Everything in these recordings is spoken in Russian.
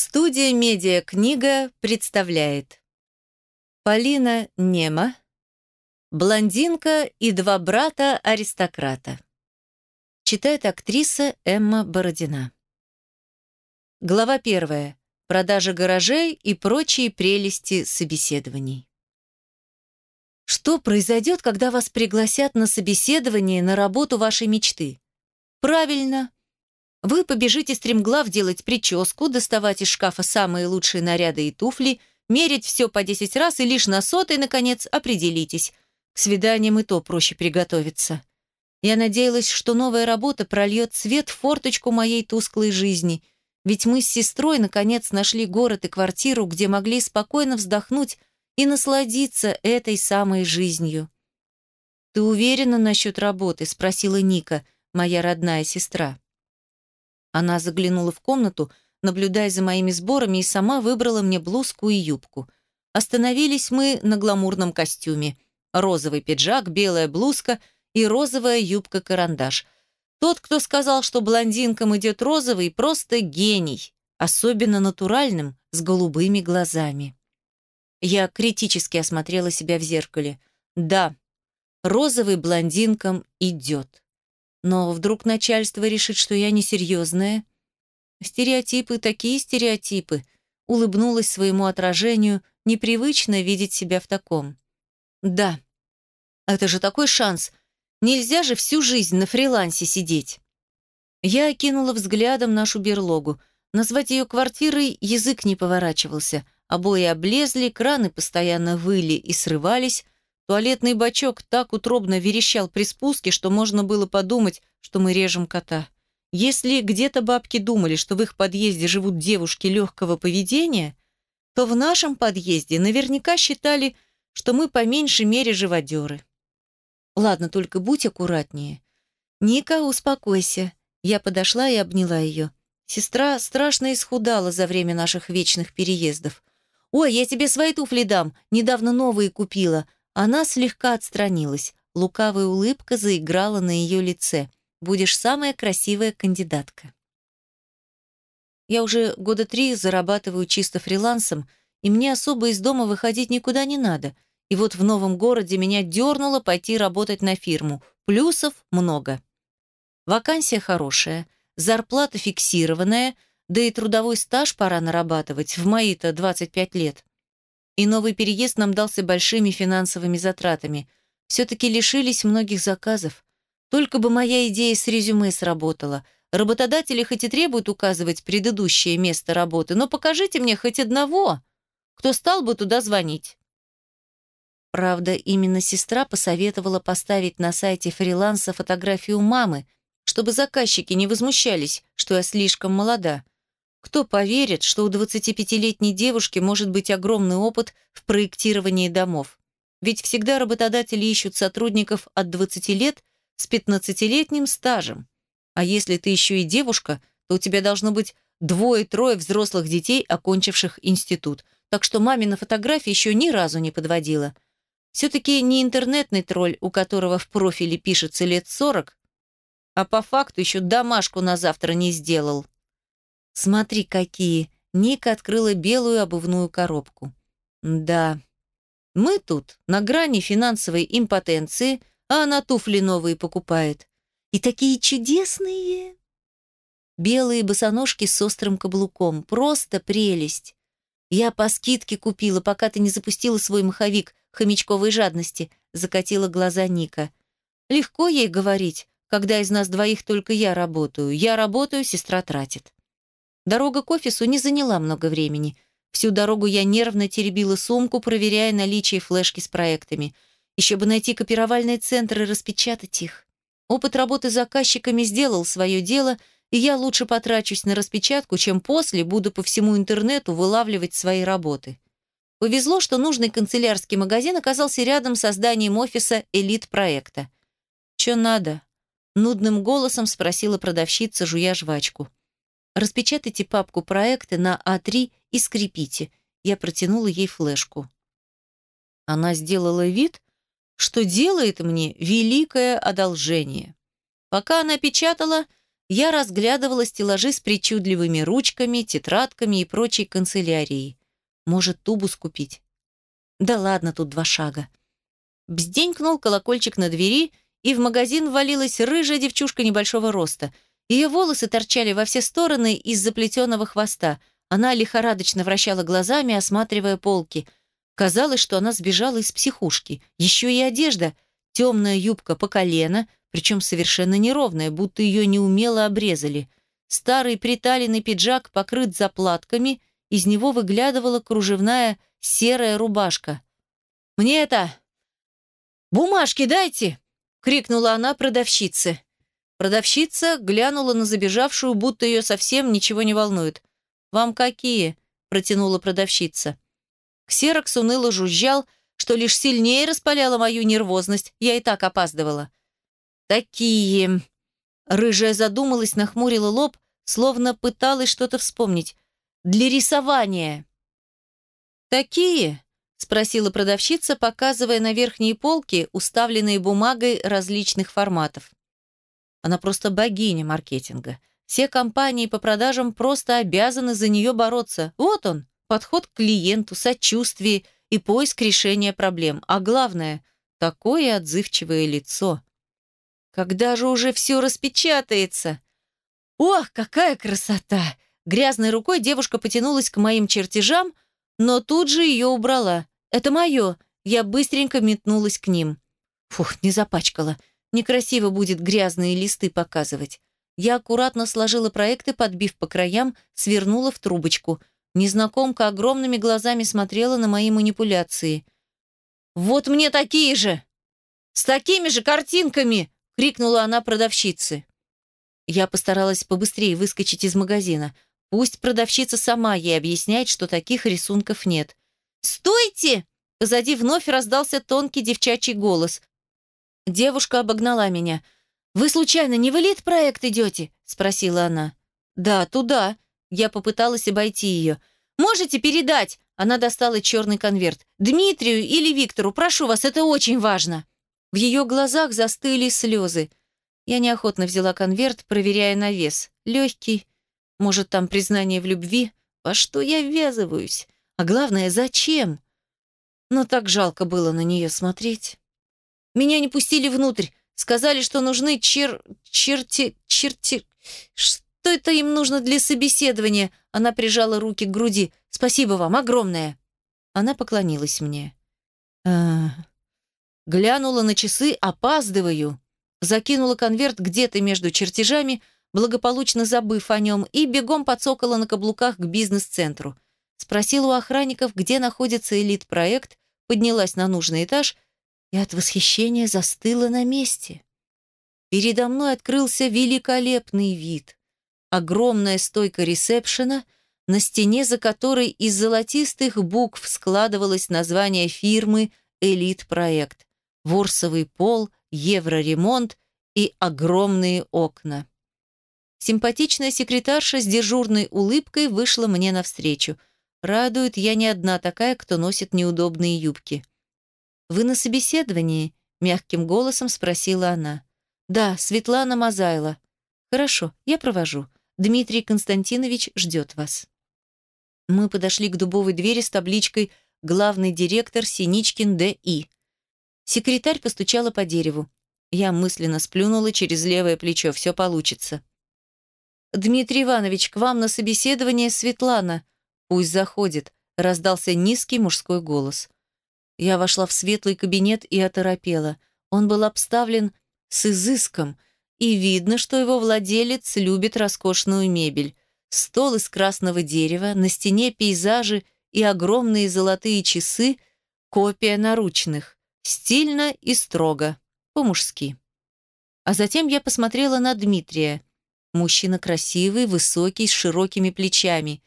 Студия «Медиа-книга» представляет Полина Нема «Блондинка и два брата-аристократа» Читает актриса Эмма Бородина Глава первая. Продажа гаражей и прочие прелести собеседований. Что произойдет, когда вас пригласят на собеседование на работу вашей мечты? Правильно, вы побежите стремглав делать прическу, доставать из шкафа самые лучшие наряды и туфли, мерить все по 10 раз и лишь на сотый, наконец, определитесь. К свиданиям и то проще приготовиться. Я надеялась, что новая работа прольет свет в форточку моей тусклой жизни, ведь мы с сестрой наконец нашли город и квартиру, где могли спокойно вздохнуть и насладиться этой самой жизнью. «Ты уверена насчет работы?» – спросила Ника, моя родная сестра. Она заглянула в комнату, наблюдая за моими сборами, и сама выбрала мне блузку и юбку. Остановились мы на гламурном костюме. Розовый пиджак, белая блузка и розовая юбка-карандаш. Тот, кто сказал, что блондинкам идет розовый, просто гений, особенно натуральным, с голубыми глазами. Я критически осмотрела себя в зеркале. Да, розовый блондинкам идет. Но вдруг начальство решит, что я несерьезная? Стереотипы, такие стереотипы. Улыбнулась своему отражению, непривычно видеть себя в таком. Да, это же такой шанс. Нельзя же всю жизнь на фрилансе сидеть. Я окинула взглядом нашу берлогу. Назвать ее квартирой язык не поворачивался. Обои облезли, краны постоянно выли и срывались, Туалетный бачок так утробно верещал при спуске, что можно было подумать, что мы режем кота. Если где-то бабки думали, что в их подъезде живут девушки легкого поведения, то в нашем подъезде наверняка считали, что мы по меньшей мере живодеры. Ладно, только будь аккуратнее. Ника, успокойся. Я подошла и обняла ее. Сестра страшно исхудала за время наших вечных переездов. «Ой, я тебе свои туфли дам, недавно новые купила», она слегка отстранилась. Лукавая улыбка заиграла на ее лице. «Будешь самая красивая кандидатка». Я уже года три зарабатываю чисто фрилансом, и мне особо из дома выходить никуда не надо. И вот в новом городе меня дернуло пойти работать на фирму. Плюсов много. Вакансия хорошая, зарплата фиксированная, да и трудовой стаж пора нарабатывать, в мои-то 25 лет и новый переезд нам дался большими финансовыми затратами. Все-таки лишились многих заказов. Только бы моя идея с резюме сработала. Работодатели хоть и требуют указывать предыдущее место работы, но покажите мне хоть одного, кто стал бы туда звонить. Правда, именно сестра посоветовала поставить на сайте фриланса фотографию мамы, чтобы заказчики не возмущались, что я слишком молода. Кто поверит, что у 25-летней девушки может быть огромный опыт в проектировании домов? Ведь всегда работодатели ищут сотрудников от 20 лет с 15-летним стажем. А если ты еще и девушка, то у тебя должно быть двое-трое взрослых детей, окончивших институт. Так что маме на фотографии еще ни разу не подводила. Все-таки не интернетный тролль, у которого в профиле пишется лет 40, а по факту еще домашку на завтра не сделал. «Смотри, какие!» Ника открыла белую обувную коробку. «Да, мы тут на грани финансовой импотенции, а она туфли новые покупает. И такие чудесные!» Белые босоножки с острым каблуком. Просто прелесть. Я по скидке купила, пока ты не запустила свой маховик хомячковой жадности, закатила глаза Ника. Легко ей говорить, когда из нас двоих только я работаю. Я работаю, сестра тратит. Дорога к офису не заняла много времени. Всю дорогу я нервно теребила сумку, проверяя наличие флешки с проектами. Еще бы найти копировальные центры и распечатать их. Опыт работы с заказчиками сделал свое дело, и я лучше потрачусь на распечатку, чем после буду по всему интернету вылавливать свои работы. Повезло, что нужный канцелярский магазин оказался рядом с зданием офиса элит-проекта. «Чё надо?» — нудным голосом спросила продавщица, жуя жвачку. Распечатайте папку проекта на А3 и скрепите. Я протянула ей флешку. Она сделала вид, что делает мне великое одолжение. Пока она печатала, я разглядывала стеллажи с причудливыми ручками, тетрадками и прочей канцелярией. Может, тубус купить? Да ладно, тут два шага. Бзденькнул колокольчик на двери, и в магазин ввалилась рыжая девчушка небольшого роста. Ее волосы торчали во все стороны из заплетенного хвоста. Она лихорадочно вращала глазами, осматривая полки. Казалось, что она сбежала из психушки. Еще и одежда. Темная юбка по колено, причем совершенно неровная, будто ее неумело обрезали. Старый приталенный пиджак покрыт заплатками, из него выглядывала кружевная серая рубашка. «Мне это... бумажки дайте!» — крикнула она продавщице. Продавщица глянула на забежавшую, будто ее совсем ничего не волнует. «Вам какие?» — протянула продавщица. Ксерокс уныло жужжал, что лишь сильнее распаляло мою нервозность, я и так опаздывала. «Такие...» Рыжая задумалась, нахмурила лоб, словно пыталась что-то вспомнить. «Для рисования». «Такие?» — спросила продавщица, показывая на верхние полки, уставленные бумагой различных форматов. Она просто богиня маркетинга. Все компании по продажам просто обязаны за нее бороться. Вот он, подход к клиенту, сочувствие и поиск решения проблем. А главное, такое отзывчивое лицо. Когда же уже все распечатается? Ох, какая красота! Грязной рукой девушка потянулась к моим чертежам, но тут же ее убрала. Это мое. Я быстренько метнулась к ним. Фух, не запачкала. Некрасиво будет грязные листы показывать. Я аккуратно сложила проекты, подбив по краям, свернула в трубочку. Незнакомка огромными глазами смотрела на мои манипуляции. «Вот мне такие же! С такими же картинками!» крикнула она продавщице. Я постаралась побыстрее выскочить из магазина. Пусть продавщица сама ей объясняет, что таких рисунков нет. «Стойте!» Позади вновь раздался тонкий девчачий голос. Девушка обогнала меня. «Вы случайно не в элит-проект идете?» – спросила она. «Да, туда». Я попыталась обойти ее. «Можете передать?» Она достала черный конверт. «Дмитрию или Виктору, прошу вас, это очень важно». В ее глазах застыли слезы. Я неохотно взяла конверт, проверяя на вес. Легкий. Может, там признание в любви? Во что я ввязываюсь? А главное, зачем? Но так жалко было на нее смотреть. Меня не пустили внутрь. Сказали, что нужны чер... черти... черти... Что это им нужно для собеседования? Она прижала руки к груди. Спасибо вам, огромное. Она поклонилась мне. А, Глянула на часы, опаздываю. Закинула конверт где-то между чертежами, благополучно забыв о нем, и бегом подсокала на каблуках к бизнес-центру. Спросила у охранников, где находится элит-проект, поднялась на нужный этаж и от восхищения застыла на месте. Передо мной открылся великолепный вид. Огромная стойка ресепшена, на стене за которой из золотистых букв складывалось название фирмы «Элит-проект» ворсовый пол, евроремонт и огромные окна. Симпатичная секретарша с дежурной улыбкой вышла мне навстречу. Радует, я не одна такая, кто носит неудобные юбки. «Вы на собеседовании?» – мягким голосом спросила она. «Да, Светлана Мазайла». «Хорошо, я провожу. Дмитрий Константинович ждет вас». Мы подошли к дубовой двери с табличкой «Главный директор Синичкин Д.И». Секретарь постучала по дереву. Я мысленно сплюнула через левое плечо. Все получится. «Дмитрий Иванович, к вам на собеседование Светлана». «Пусть заходит», — раздался низкий мужской голос. Я вошла в светлый кабинет и оторопела. Он был обставлен с изыском, и видно, что его владелец любит роскошную мебель. Стол из красного дерева, на стене пейзажи и огромные золотые часы — копия наручных. Стильно и строго, по-мужски. А затем я посмотрела на Дмитрия. Мужчина красивый, высокий, с широкими плечами.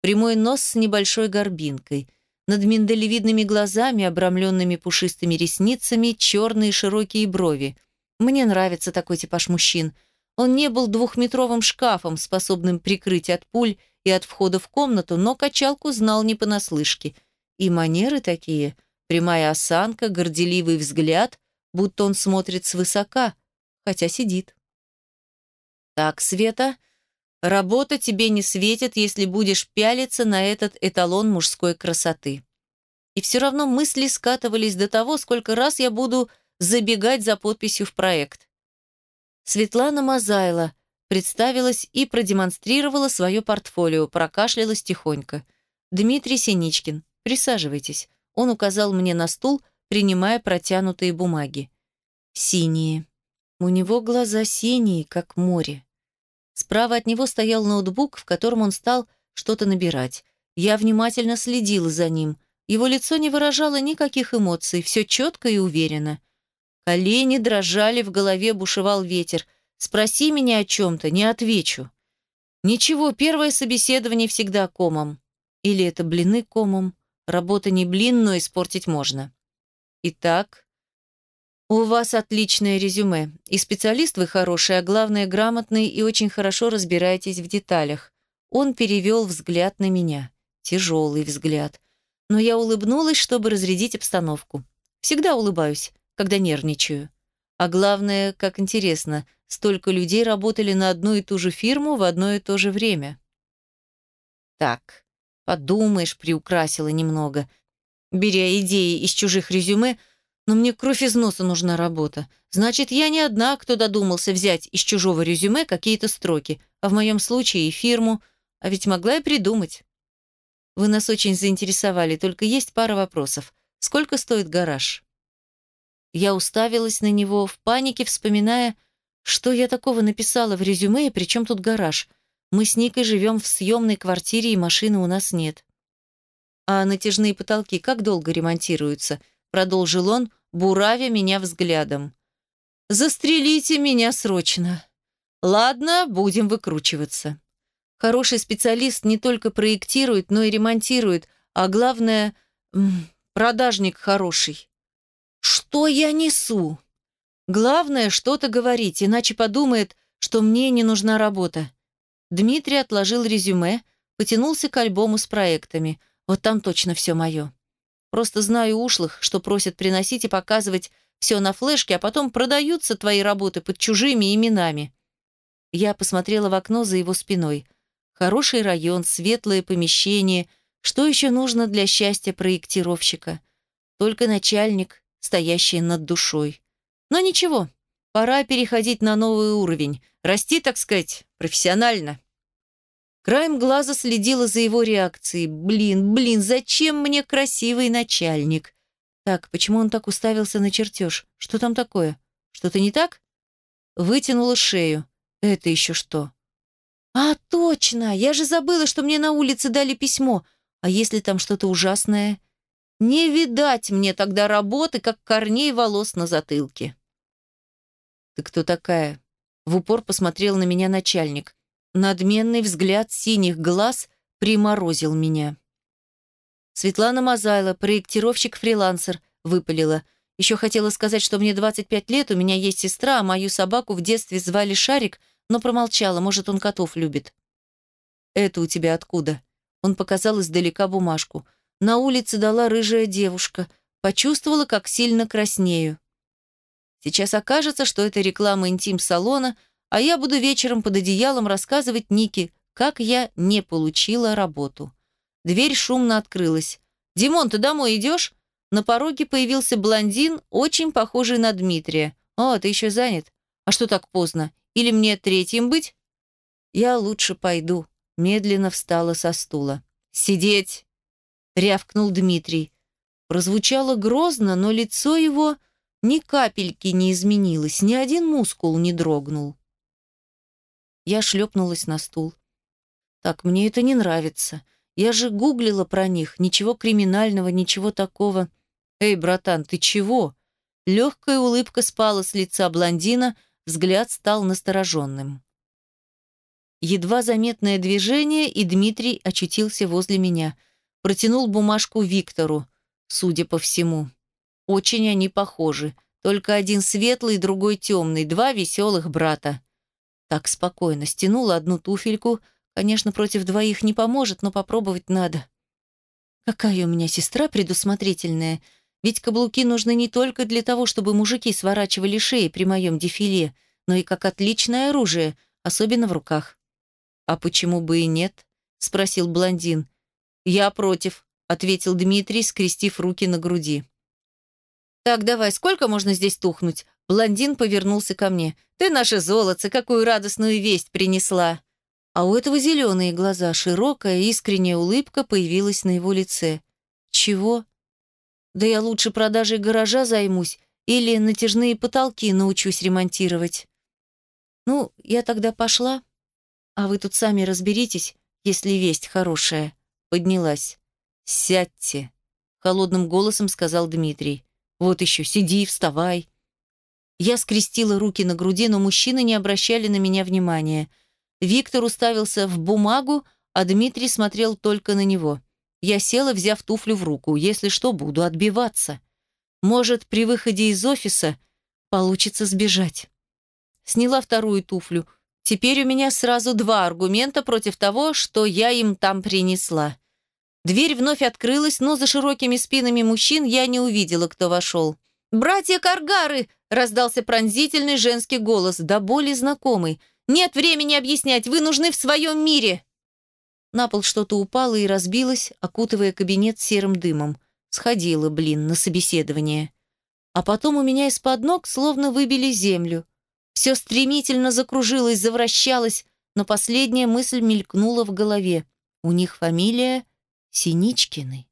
Прямой нос с небольшой горбинкой. Над миндалевидными глазами, обрамленными пушистыми ресницами, черные широкие брови. Мне нравится такой типаж мужчин. Он не был двухметровым шкафом, способным прикрыть от пуль и от входа в комнату, но качалку знал не понаслышке. И манеры такие – Прямая осанка, горделивый взгляд, будто он смотрит свысока, хотя сидит. Так, Света, работа тебе не светит, если будешь пялиться на этот эталон мужской красоты. И все равно мысли скатывались до того, сколько раз я буду забегать за подписью в проект. Светлана Мазайла представилась и продемонстрировала свое портфолио, прокашлялась тихонько. «Дмитрий Синичкин, присаживайтесь». Он указал мне на стул, принимая протянутые бумаги. Синие. У него глаза синие, как море. Справа от него стоял ноутбук, в котором он стал что-то набирать. Я внимательно следила за ним. Его лицо не выражало никаких эмоций, все четко и уверенно. Колени дрожали, в голове бушевал ветер. Спроси меня о чем-то, не отвечу. Ничего, первое собеседование всегда комом. Или это блины комом. Работа не блин, но испортить можно. Итак, у вас отличное резюме. И специалист вы хороший, а главное, грамотный и очень хорошо разбираетесь в деталях. Он перевел взгляд на меня. Тяжелый взгляд. Но я улыбнулась, чтобы разрядить обстановку. Всегда улыбаюсь, когда нервничаю. А главное, как интересно, столько людей работали на одну и ту же фирму в одно и то же время. Так, подумаешь, приукрасила немного – беря идеи из чужих резюме, но мне кровь из носа нужна работа. Значит, я не одна, кто додумался взять из чужого резюме какие-то строки, а в моем случае и фирму, а ведь могла и придумать. Вы нас очень заинтересовали, только есть пара вопросов. Сколько стоит гараж? Я уставилась на него, в панике вспоминая, что я такого написала в резюме и при чем тут гараж. Мы с Никой живем в съемной квартире, и машины у нас нет. «А натяжные потолки как долго ремонтируются?» Продолжил он, буравя меня взглядом. «Застрелите меня срочно!» «Ладно, будем выкручиваться». Хороший специалист не только проектирует, но и ремонтирует, а главное, продажник хороший. Что я несу? Главное, что-то говорить, иначе подумает, что мне не нужна работа. Дмитрий отложил резюме, потянулся к альбому с проектами – вот там точно все мое. Просто знаю ушлых, что просят приносить и показывать все на флешке, а потом продаются твои работы под чужими именами. Я посмотрела в окно за его спиной. Хороший район, светлое помещение. Что еще нужно для счастья проектировщика? Только начальник, стоящий над душой. Но ничего, пора переходить на новый уровень. Расти, так сказать, профессионально. Краем глаза следила за его реакцией. Блин, блин, зачем мне красивый начальник? Так, почему он так уставился на чертеж? Что там такое? Что-то не так? Вытянула шею. Это еще что? А, точно! Я же забыла, что мне на улице дали письмо. А если там что-то ужасное? Не видать мне тогда работы, как корней волос на затылке. Ты кто такая? В упор посмотрел на меня начальник. Надменный взгляд синих глаз приморозил меня. Светлана Мазайла, проектировщик-фрилансер, выпалила. Еще хотела сказать, что мне 25 лет, у меня есть сестра, а мою собаку в детстве звали Шарик, но промолчала, может, он котов любит. «Это у тебя откуда?» Он показал издалека бумажку. На улице дала рыжая девушка. Почувствовала, как сильно краснею. Сейчас окажется, что это реклама интим-салона – а я буду вечером под одеялом рассказывать Нике, как я не получила работу. Дверь шумно открылась. «Димон, ты домой идешь?» На пороге появился блондин, очень похожий на Дмитрия. «О, ты еще занят? А что так поздно? Или мне третьим быть?» «Я лучше пойду», — медленно встала со стула. «Сидеть!» — рявкнул Дмитрий. Прозвучало грозно, но лицо его ни капельки не изменилось, ни один мускул не дрогнул. Я шлепнулась на стул. Так, мне это не нравится. Я же гуглила про них. Ничего криминального, ничего такого. Эй, братан, ты чего? Легкая улыбка спала с лица блондина, взгляд стал настороженным. Едва заметное движение, и Дмитрий очутился возле меня. Протянул бумажку Виктору, судя по всему. Очень они похожи. Только один светлый, другой темный, два веселых брата. Так спокойно стянула одну туфельку. Конечно, против двоих не поможет, но попробовать надо. Какая у меня сестра предусмотрительная. Ведь каблуки нужны не только для того, чтобы мужики сворачивали шеи при моем дефиле, но и как отличное оружие. особенно в руках. «А почему бы и нет?» – спросил блондин. «Я против», – ответил Дмитрий, скрестив руки на груди. «Так, давай, сколько можно здесь тухнуть?» Блондин повернулся ко мне. «Ты наше золото, какую радостную весть принесла!» А у этого зеленые глаза, широкая искренняя улыбка появилась на его лице. «Чего?» «Да я лучше продажей гаража займусь или натяжные потолки научусь ремонтировать». «Ну, я тогда пошла, а вы тут сами разберитесь, если весть хорошая», — поднялась. «Сядьте», — холодным голосом сказал Дмитрий. «Вот еще, сиди, вставай». Я скрестила руки на груди, но мужчины не обращали на меня внимания. Виктор уставился в бумагу, а Дмитрий смотрел только на него. Я села, взяв туфлю в руку. Если что, буду отбиваться. Может, при выходе из офиса получится сбежать. Сняла вторую туфлю. Теперь у меня сразу два аргумента против того, что я им там принесла. Дверь вновь открылась, но за широкими спинами мужчин я не увидела, кто вошел. «Братья Каргары!» – раздался пронзительный женский голос, да более знакомый. «Нет времени объяснять, вы нужны в своем мире!» На пол что-то упало и разбилось, окутывая кабинет серым дымом. Сходила, блин, на собеседование. А потом у меня из-под ног словно выбили землю. Все стремительно закружилось, завращалось, но последняя мысль мелькнула в голове. У них фамилия Синичкины.